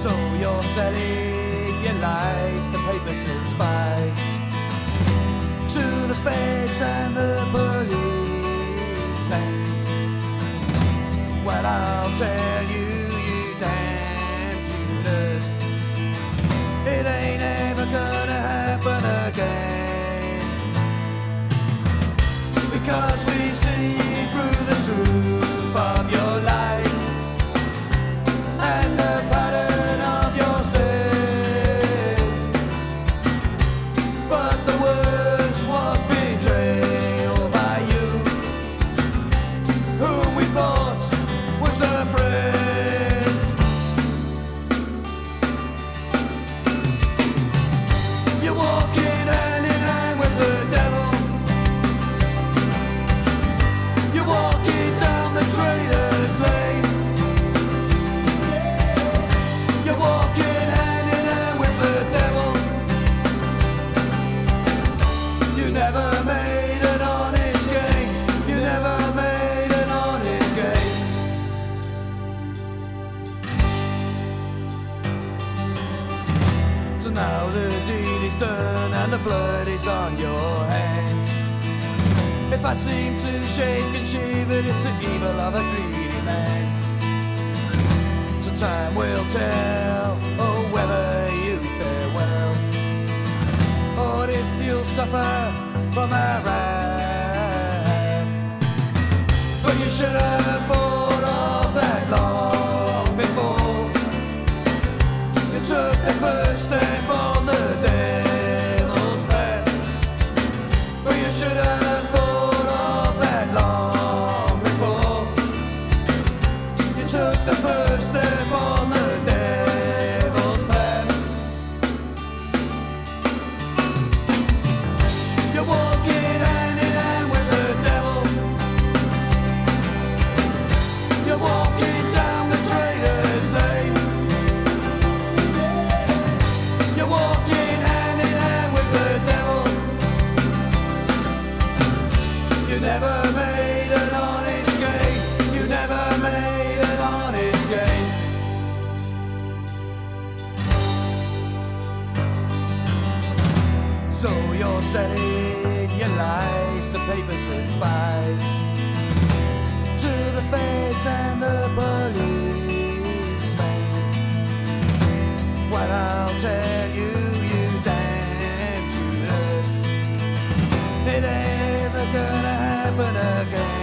selling your lies, the papers and spies. To the feds and the policemen. Now the deed is done and the blood is on your hands. If I seem to shake and shiver, it's the evil of a greedy man. So time will tell, oh, whether you fare well, or if you'll suffer from our wrath. But you should have took the first step on the devil's path. You're walking hand in hand with the devil. You're walking down the traitor's lane. You're walking hand in hand with the devil. You never You're your lies, the papers and spies To the feds and the policemen Well, I'll tell you, you damn Judas It ain't ever gonna happen again.